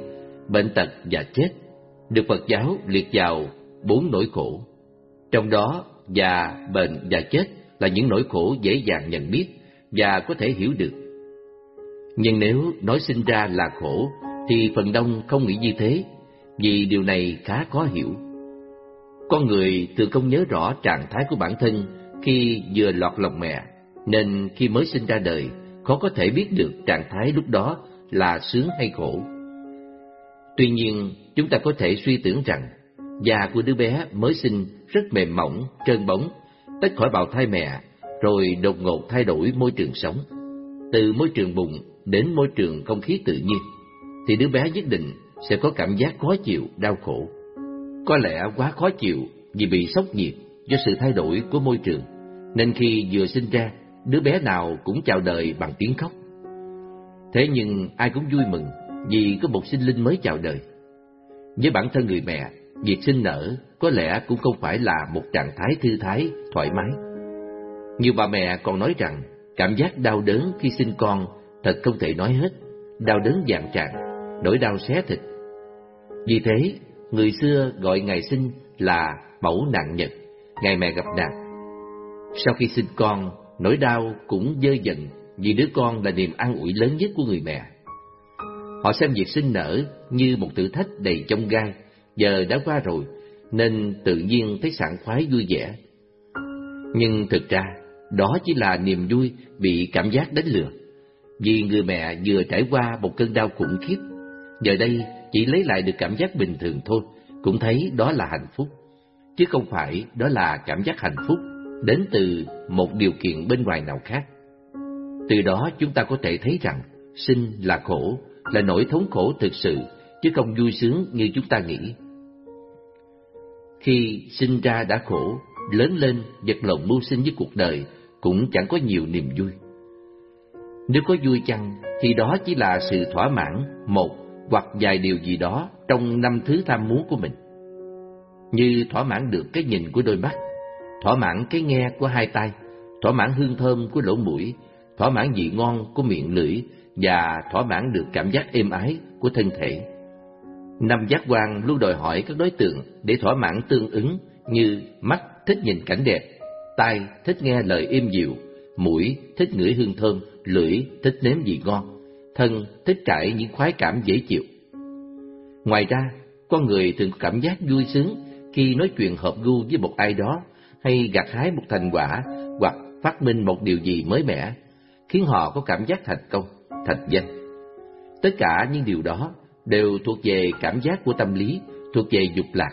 bệnh tật và chết, được Phật giáo liệt vào bốn nỗi khổ. Trong đó, già, bệnh và chết là những nỗi khổ dễ dàng nhận biết và có thể hiểu được. Nhưng nếu nói sinh ra là khổ, thì phần đông không nghĩ như thế, vì điều này khá khó hiểu. Con người thường không nhớ rõ trạng thái của bản thân khi vừa lọt lòng mẹ, nên khi mới sinh ra đời, khó có thể biết được trạng thái lúc đó là sướng hay khổ. Tuy nhiên, chúng ta có thể suy tưởng rằng da của đứa bé mới sinh rất mềm mỏng, trơn bóng, tách khỏi bào thai mẹ, rồi đột ngột thay đổi môi trường sống. Từ môi trường bụng đến môi trường không khí tự nhiên, thì đứa bé nhất định sẽ có cảm giác khó chịu, đau khổ. Có lẽ quá khó chịu vì bị sốc nhiệt do sự thay đổi của môi trường, nên khi vừa sinh ra, đứa bé nào cũng chào đời bằng tiếng khóc. Thế nhưng ai cũng vui mừng vì có một sinh linh mới chào đời. Với bản thân người mẹ, việc sinh nở có lẽ cũng không phải là một trạng thái thư thái, thoải mái. Nhiều bà mẹ còn nói rằng cảm giác đau đớn khi sinh con thật không thể nói hết, đau đớn dạng trạng, nỗi đau xé thịt. Vì thế, người xưa gọi ngày sinh là mẫu nạn nhật, ngày mẹ gặp nạn. Sau khi sinh con, nỗi đau cũng dơ dần vì đứa con là niềm an ủi lớn nhất của người mẹ. Họ xem việc sinh nở như một thử thách đầy chông gai, giờ đã qua rồi, nên tự nhiên thấy sảng khoái vui vẻ. Nhưng thực ra, đó chỉ là niềm vui bị cảm giác đánh lừa. Vì người mẹ vừa trải qua một cơn đau khủng khiếp, giờ đây chỉ lấy lại được cảm giác bình thường thôi, cũng thấy đó là hạnh phúc. Chứ không phải đó là cảm giác hạnh phúc đến từ một điều kiện bên ngoài nào khác. Từ đó chúng ta có thể thấy rằng sinh là khổ, là nỗi thống khổ thực sự, chứ không vui sướng như chúng ta nghĩ. Khi sinh ra đã khổ, lớn lên vật lộn mưu sinh với cuộc đời cũng chẳng có nhiều niềm vui. Nếu có vui chăng, thì đó chỉ là sự thỏa mãn một hoặc vài điều gì đó trong năm thứ tham muốn của mình. Như thỏa mãn được cái nhìn của đôi mắt, thỏa mãn cái nghe của hai tay, thỏa mãn hương thơm của lỗ mũi, thỏa mãn vị ngon của miệng lưỡi và thỏa mãn được cảm giác êm ái của thân thể. Năm giác quan luôn đòi hỏi các đối tượng để thỏa mãn tương ứng như mắt thích nhìn cảnh đẹp, tai thích nghe lời êm dịu, mũi thích ngửi hương thơm, lưỡi thích nếm vị ngon, thân thích trải những khoái cảm dễ chịu. Ngoài ra, con người thường có cảm giác vui sướng khi nói chuyện hợp gu với một ai đó hay gặt hái một thành quả hoặc phát minh một điều gì mới mẻ, khiến họ có cảm giác thành công, thành danh. Tất cả những điều đó đều thuộc về cảm giác của tâm lý, thuộc về dục lạc,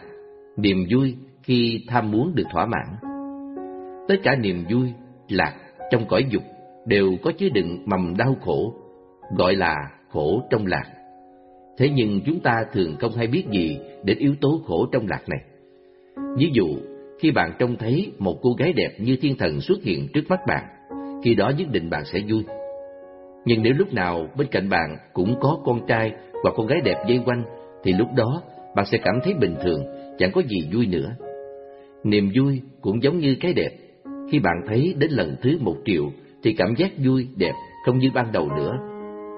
niềm vui khi tham muốn được thỏa mãn. Tất cả niềm vui, lạc trong cõi dục đều có chứa đựng mầm đau khổ, gọi là khổ trong lạc. Thế nhưng chúng ta thường không hay biết gì đến yếu tố khổ trong lạc này. Ví dụ, khi bạn trông thấy một cô gái đẹp như thiên thần xuất hiện trước mắt bạn, khi đó nhất định bạn sẽ vui. Nhưng nếu lúc nào bên cạnh bạn cũng có con trai và con gái đẹp dây quanh, thì lúc đó bạn sẽ cảm thấy bình thường, chẳng có gì vui nữa. Niềm vui cũng giống như cái đẹp. Khi bạn thấy đến lần thứ một triệu, thì cảm giác vui, đẹp không như ban đầu nữa,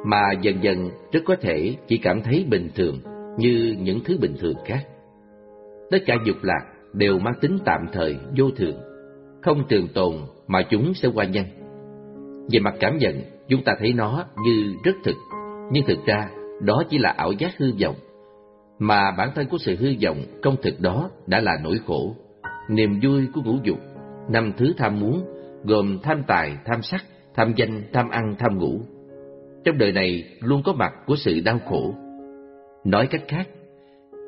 mà dần dần rất có thể chỉ cảm thấy bình thường như những thứ bình thường khác. Tất cả dục lạc đều mang tính tạm thời, vô thường, không trường tồn mà chúng sẽ qua nhanh. Về mặt cảm nhận, chúng ta thấy nó như rất thực, nhưng thực ra đó chỉ là ảo giác hư vọng, mà bản thân của sự hư vọng không thực đó đã là nỗi khổ, niềm vui của ngũ dục, năm thứ tham muốn, gồm tham tài, tham sắc, tham danh, tham ăn, tham ngủ. Trong đời này luôn có mặt của sự đau khổ. Nói cách khác,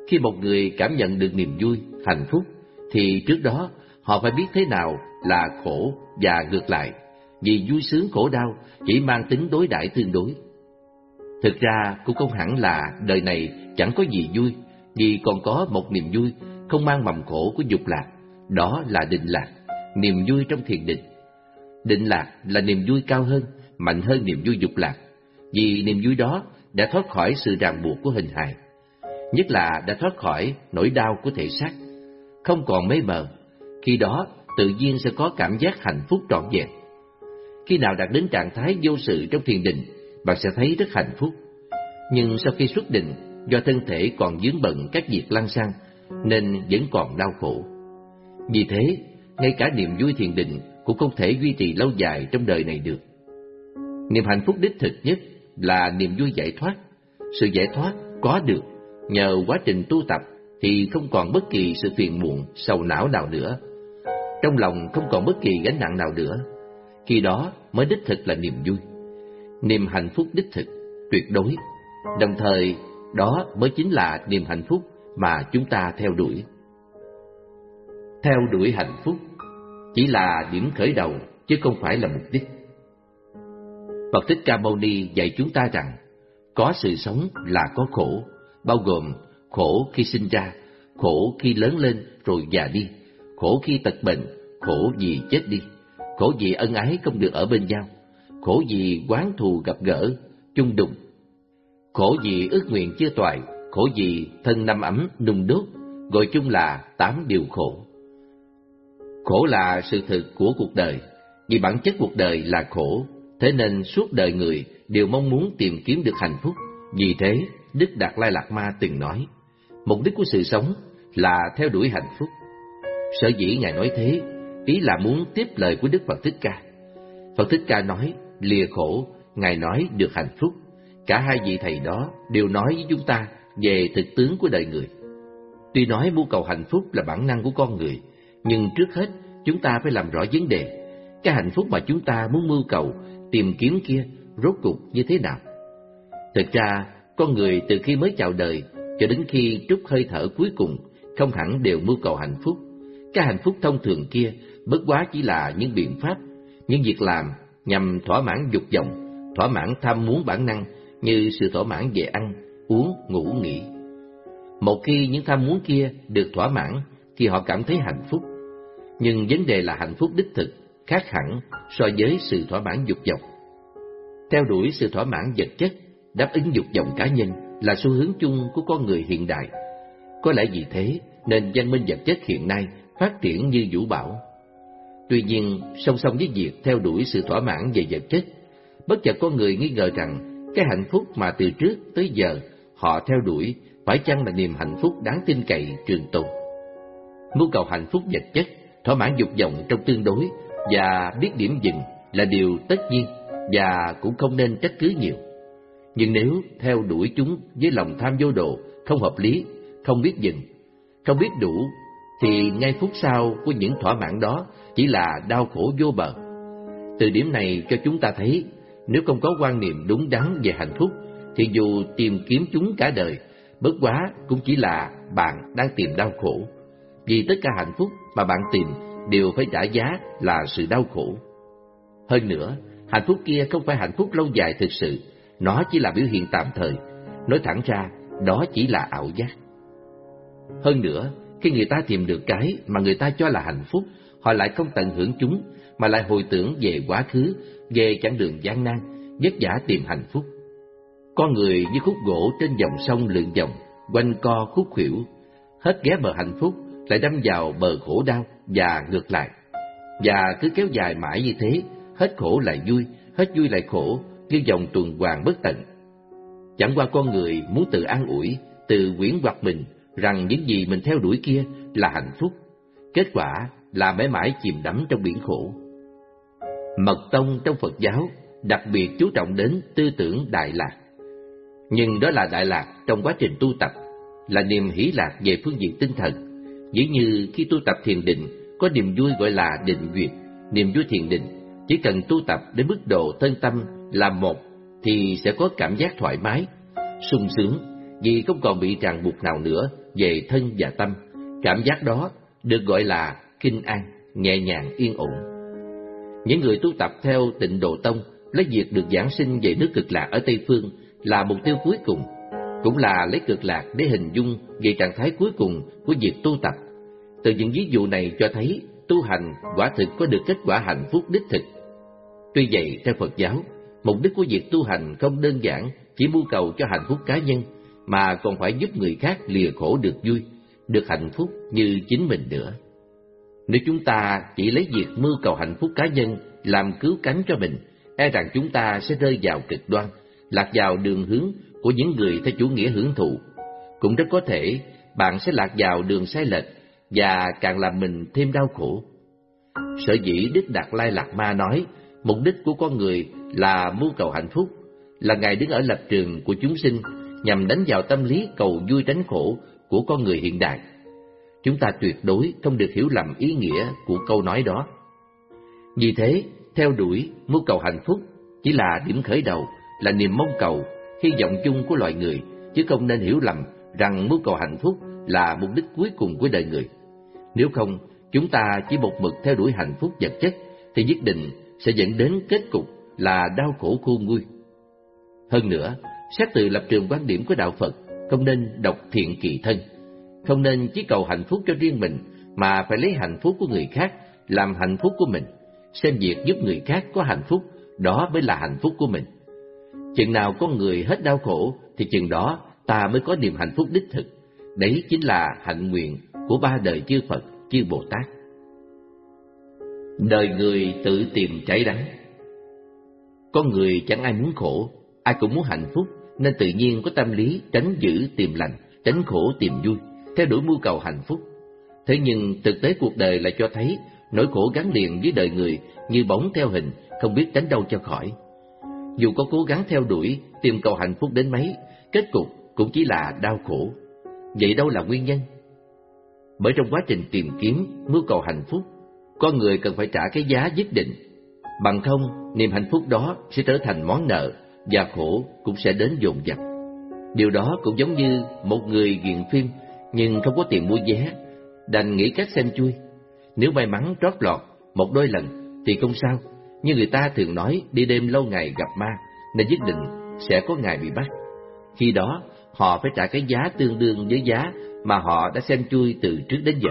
khi một người cảm nhận được niềm vui, hạnh phúc, thì trước đó họ phải biết thế nào là khổ và ngược lại, vì vui sướng khổ đau chỉ mang tính đối đãi tương đối. Thực ra cũng không hẳn là đời này chẳng có gì vui, vì còn có một niềm vui không mang mầm khổ của dục lạc, đó là định lạc, niềm vui trong thiền định. Định lạc là niềm vui cao hơn, mạnh hơn niềm vui dục lạc, vì niềm vui đó đã thoát khỏi sự ràng buộc của hình hài, nhất là đã thoát khỏi nỗi đau của thể xác, không còn mê mờ, khi đó tự nhiên sẽ có cảm giác hạnh phúc trọn vẹn. Khi nào đạt đến trạng thái vô sự trong thiền định, bạn sẽ thấy rất hạnh phúc. Nhưng sau khi xuất định, do thân thể còn dướng bận các việc lăng xăng, nên vẫn còn đau khổ. Vì thế, ngay cả niềm vui thiền định cũng không thể duy trì lâu dài trong đời này được. Niềm hạnh phúc đích thực nhất là niềm vui giải thoát. Sự giải thoát có được nhờ quá trình tu tập thì không còn bất kỳ sự phiền muộn, sầu não nào nữa. Trong lòng không còn bất kỳ gánh nặng nào nữa. Khi đó mới đích thực là niềm vui. Niềm hạnh phúc đích thực, tuyệt đối. Đồng thời, đó mới chính là niềm hạnh phúc mà chúng ta theo đuổi. Theo đuổi hạnh phúc chỉ là điểm khởi đầu chứ không phải là mục đích. Phật Thích Ca Mâu Ni dạy chúng ta rằng có sự sống là có khổ, bao gồm khổ khi sinh ra, khổ khi lớn lên rồi già đi, khổ khi tật bệnh, khổ vì chết đi, khổ vì ân ái không được ở bên nhau, khổ vì quán thù gặp gỡ, chung đụng, khổ vì ước nguyện chưa toại, khổ vì thân năm ấm nung đốt, gọi chung là tám điều khổ. Khổ là sự thực của cuộc đời, vì bản chất cuộc đời là khổ, thế nên suốt đời người đều mong muốn tìm kiếm được hạnh phúc. Vì thế, Đức Đạt Lai Lạt Ma từng nói, mục đích của sự sống là theo đuổi hạnh phúc. Sở dĩ Ngài nói thế, ý là muốn tiếp lời của Đức Phật Thích Ca. Phật Thích Ca nói, lìa khổ, Ngài nói được hạnh phúc. Cả hai vị thầy đó đều nói với chúng ta về thực tướng của đời người. Tuy nói mưu cầu hạnh phúc là bản năng của con người, nhưng trước hết chúng ta phải làm rõ vấn đề. Cái hạnh phúc mà chúng ta muốn mưu cầu, tìm kiếm kia, rốt cuộc như thế nào? Thực ra, con người từ khi mới chào đời cho đến khi trút hơi thở cuối cùng không hẳn đều mưu cầu hạnh phúc. Cái hạnh phúc thông thường kia bất quá chỉ là những biện pháp, những việc làm nhằm thỏa mãn dục vọng, thỏa mãn tham muốn bản năng như sự thỏa mãn về ăn, uống, ngủ, nghỉ. Một khi những tham muốn kia được thỏa mãn thì họ cảm thấy hạnh phúc. Nhưng vấn đề là hạnh phúc đích thực khác hẳn so với sự thỏa mãn dục vọng. Theo đuổi sự thỏa mãn vật chất, đáp ứng dục vọng cá nhân là xu hướng chung của con người hiện đại. Có lẽ vì thế nên văn minh vật chất hiện nay phát triển như vũ bão. Tuy nhiên, song song với việc theo đuổi sự thỏa mãn về vật chất, bất chợt có người nghi ngờ rằng cái hạnh phúc mà từ trước tới giờ họ theo đuổi phải chăng là niềm hạnh phúc đáng tin cậy trường tồn. Mưu cầu hạnh phúc vật chất, thỏa mãn dục vọng trong tương đối và biết điểm dừng là điều tất nhiên và cũng không nên trách cứ nhiều. Nhưng nếu theo đuổi chúng với lòng tham vô độ, không hợp lý, không biết dừng, không biết đủ, thì ngay phút sau của những thỏa mãn đó chỉ là đau khổ vô bờ. Từ điểm này cho chúng ta thấy, nếu không có quan niệm đúng đắn về hạnh phúc, thì dù tìm kiếm chúng cả đời, bất quá cũng chỉ là bạn đang tìm đau khổ. Vì tất cả hạnh phúc mà bạn tìm đều phải trả giá là sự đau khổ. Hơn nữa, hạnh phúc kia không phải hạnh phúc lâu dài thực sự, nó chỉ là biểu hiện tạm thời. Nói thẳng ra, đó chỉ là ảo giác. Hơn nữa, khi người ta tìm được cái mà người ta cho là hạnh phúc, họ lại không tận hưởng chúng, mà lại hồi tưởng về quá khứ, về chặng đường gian nan, vất vả tìm hạnh phúc. Con người như khúc gỗ trên dòng sông lượn vòng, quanh co khúc khuỷu, hết ghé bờ hạnh phúc, lại đâm vào bờ khổ đau và ngược lại. Và cứ kéo dài mãi như thế, hết khổ lại vui, hết vui lại khổ, như dòng tuần hoàn bất tận. Chẳng qua con người muốn tự an ủi, tự quyển hoặc mình rằng những gì mình theo đuổi kia là hạnh phúc. Kết quả là mãi mãi chìm đắm trong biển khổ. Mật tông trong Phật giáo đặc biệt chú trọng đến tư tưởng đại lạc. Nhưng đó là đại lạc trong quá trình tu tập, là niềm hỷ lạc về phương diện tinh thần. Dĩ như khi tu tập thiền định, có niềm vui gọi là định duyệt, niềm vui thiền định. Chỉ cần tu tập đến mức độ thân tâm là một thì sẽ có cảm giác thoải mái, sung sướng vì không còn bị ràng buộc nào nữa về thân và tâm. Cảm giác đó được gọi là kinh an, nhẹ nhàng yên ổn. Những người tu tập theo tịnh độ tông lấy việc được giảng sinh về nước cực lạc ở Tây Phương là mục tiêu cuối cùng, cũng là lấy cực lạc để hình dung về trạng thái cuối cùng của việc tu tập. Từ những ví dụ này cho thấy tu hành quả thực có được kết quả hạnh phúc đích thực. Tuy vậy, theo Phật giáo, mục đích của việc tu hành không đơn giản chỉ mưu cầu cho hạnh phúc cá nhân, mà còn phải giúp người khác lìa khổ được vui, được hạnh phúc như chính mình nữa. Nếu chúng ta chỉ lấy việc mưu cầu hạnh phúc cá nhân làm cứu cánh cho mình, e rằng chúng ta sẽ rơi vào cực đoan, lạc vào đường hướng của những người theo chủ nghĩa hưởng thụ. Cũng rất có thể bạn sẽ lạc vào đường sai lệch và càng làm mình thêm đau khổ. Sở dĩ Đức Đạt Lai Lạc Ma nói mục đích của con người là mưu cầu hạnh phúc, là Ngài đứng ở lập trường của chúng sinh nhằm đánh vào tâm lý cầu vui tránh khổ của con người hiện đại. Chúng ta tuyệt đối không được hiểu lầm ý nghĩa của câu nói đó. Vì thế, theo đuổi mưu cầu hạnh phúc chỉ là điểm khởi đầu, là niềm mong cầu, hy vọng chung của loài người, chứ không nên hiểu lầm rằng mưu cầu hạnh phúc là mục đích cuối cùng của đời người. Nếu không, chúng ta chỉ một mực theo đuổi hạnh phúc vật chất, thì nhất định sẽ dẫn đến kết cục là đau khổ khôn nguôi. Hơn nữa, xét từ lập trường quan điểm của Đạo Phật, không nên độc thiện kỳ thân, không nên chỉ cầu hạnh phúc cho riêng mình, mà phải lấy hạnh phúc của người khác làm hạnh phúc của mình, xem việc giúp người khác có hạnh phúc, đó mới là hạnh phúc của mình. Chừng nào con người hết đau khổ, thì chừng đó ta mới có niềm hạnh phúc đích thực. Đấy chính là hạnh nguyện của ba đời chư Phật, chư Bồ Tát. Đời người tự tìm cháy đắng Con người chẳng ai muốn khổ, ai cũng muốn hạnh phúc, nên tự nhiên có tâm lý tránh giữ tìm lành, tránh khổ tìm vui, theo đuổi mưu cầu hạnh phúc. Thế nhưng thực tế cuộc đời lại cho thấy nỗi khổ gắn liền với đời người như bóng theo hình, không biết tránh đâu cho khỏi. Dù có cố gắng theo đuổi, tìm cầu hạnh phúc đến mấy, kết cục cũng chỉ là đau khổ. Vậy đâu là nguyên nhân? Bởi trong quá trình tìm kiếm, mưu cầu hạnh phúc, con người cần phải trả cái giá nhất định. Bằng không, niềm hạnh phúc đó sẽ trở thành món nợ và khổ cũng sẽ đến dồn dập. Điều đó cũng giống như một người nghiện phim nhưng không có tiền mua vé, đành nghĩ cách xem chui. Nếu may mắn trót lọt một đôi lần thì không sao, như người ta thường nói đi đêm lâu ngày gặp ma nên nhất định sẽ có ngày bị bắt. Khi đó, họ phải trả cái giá tương đương với giá mà họ đã xem chui từ trước đến giờ.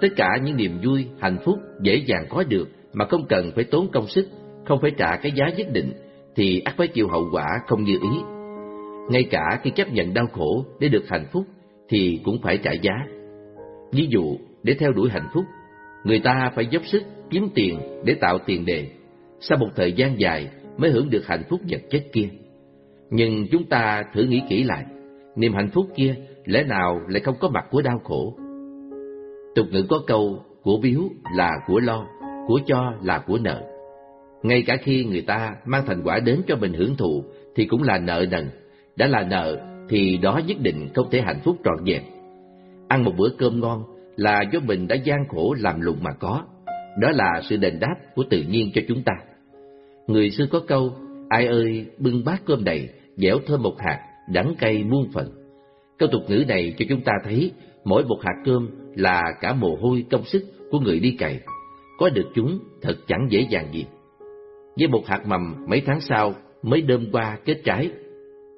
Tất cả những niềm vui, hạnh phúc dễ dàng có được mà không cần phải tốn công sức, không phải trả cái giá nhất định thì ắt phải chịu hậu quả không như ý. Ngay cả khi chấp nhận đau khổ để được hạnh phúc thì cũng phải trả giá. Ví dụ, để theo đuổi hạnh phúc, người ta phải dốc sức kiếm tiền để tạo tiền đề, sau một thời gian dài mới hưởng được hạnh phúc vật chất kia. Nhưng chúng ta thử nghĩ kỹ lại, niềm hạnh phúc kia lẽ nào lại không có mặt của đau khổ? Tục ngữ có câu, của biếu là của lo, của cho là của nợ. Ngay cả khi người ta mang thành quả đến cho mình hưởng thụ thì cũng là nợ nần, đã là nợ thì đó nhất định không thể hạnh phúc trọn vẹn. Ăn một bữa cơm ngon là do mình đã gian khổ làm lụng mà có, đó là sự đền đáp của tự nhiên cho chúng ta. Người xưa có câu, ai ơi bưng bát cơm đầy dẻo thơm một hạt, đắng cay muôn phần. Câu tục ngữ này cho chúng ta thấy mỗi một hạt cơm là cả mồ hôi công sức của người đi cày. Có được chúng thật chẳng dễ dàng gì. Với một hạt mầm mấy tháng sau mới đơm qua kết trái.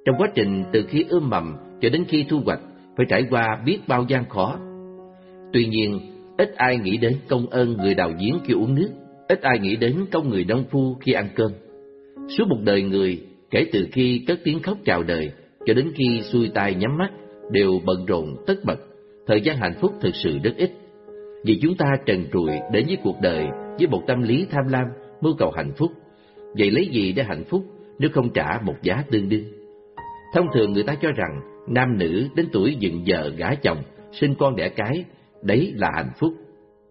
Trong quá trình từ khi ươm mầm cho đến khi thu hoạch phải trải qua biết bao gian khó. Tuy nhiên, ít ai nghĩ đến công ơn người đào giếng khi uống nước, ít ai nghĩ đến công người nông phu khi ăn cơm. Suốt một đời người, kể từ khi cất tiếng khóc chào đời cho đến khi xuôi tay nhắm mắt, đều bận rộn tất bật, thời gian hạnh phúc thực sự rất ít. Vì chúng ta trần trụi đến với cuộc đời với một tâm lý tham lam, mưu cầu hạnh phúc. Vậy lấy gì để hạnh phúc nếu không trả một giá tương đương? Thông thường người ta cho rằng nam nữ đến tuổi dựng vợ gả chồng, sinh con đẻ cái, đấy là hạnh phúc.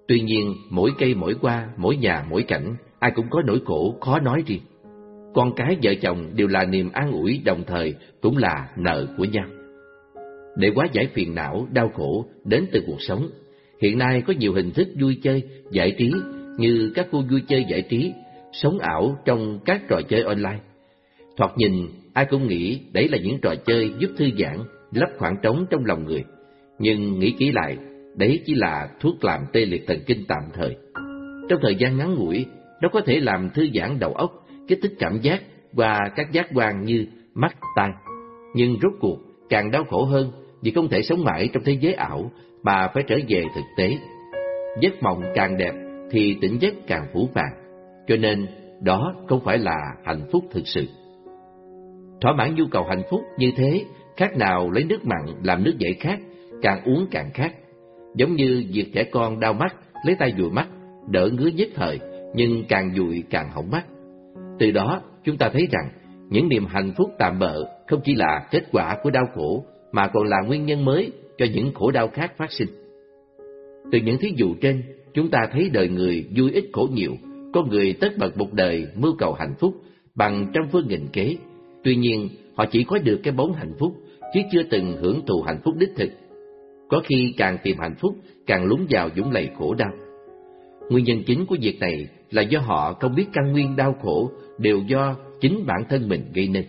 Tuy nhiên, mỗi cây mỗi qua, mỗi nhà mỗi cảnh, ai cũng có nỗi khổ khó nói riêng. Con cái vợ chồng đều là niềm an ủi đồng thời cũng là nợ của nhau. Để quá giải phiền não, đau khổ đến từ cuộc sống, hiện nay có nhiều hình thức vui chơi, giải trí như các khu vui chơi giải trí, sống ảo trong các trò chơi online. Thoạt nhìn, ai cũng nghĩ đấy là những trò chơi giúp thư giãn, lấp khoảng trống trong lòng người. Nhưng nghĩ kỹ lại, đấy chỉ là thuốc làm tê liệt thần kinh tạm thời. Trong thời gian ngắn ngủi, nó có thể làm thư giãn đầu óc, kích thích cảm giác và các giác quan như mắt, tai. Nhưng rốt cuộc, càng đau khổ hơn vì không thể sống mãi trong thế giới ảo mà phải trở về thực tế. Giấc mộng càng đẹp thì tỉnh giấc càng phủ phàng, cho nên đó không phải là hạnh phúc thực sự. Thỏa mãn nhu cầu hạnh phúc như thế, khác nào lấy nước mặn làm nước giải khát, càng uống càng khát. Giống như việc trẻ con đau mắt, lấy tay dụi mắt, đỡ ngứa nhất thời, nhưng càng dụi càng hỏng mắt. Từ đó, chúng ta thấy rằng, những niềm hạnh phúc tạm bợ không chỉ là kết quả của đau khổ, mà còn là nguyên nhân mới cho những khổ đau khác phát sinh. Từ những thí dụ trên, chúng ta thấy đời người vui ít khổ nhiều, có người tất bật một đời mưu cầu hạnh phúc bằng trăm phương nghìn kế. Tuy nhiên, họ chỉ có được cái bóng hạnh phúc, chứ chưa từng hưởng thụ hạnh phúc đích thực. Có khi càng tìm hạnh phúc, càng lún vào dũng lầy khổ đau. Nguyên nhân chính của việc này là do họ không biết căn nguyên đau khổ đều do chính bản thân mình gây nên.